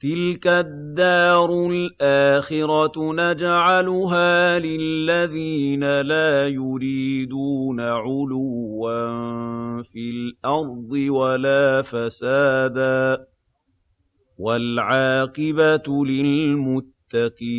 تِلْكَ الدَّارُ الْآخِرَةُ نَجْعَلُهَا لِلَّذِينَ لَا يُرِيدُونَ عُلُوًّا فِي الْأَرْضِ وَلَا فَسَادًا ۚ وَالْعَاقِبَةُ لِلْمُتَّقِينَ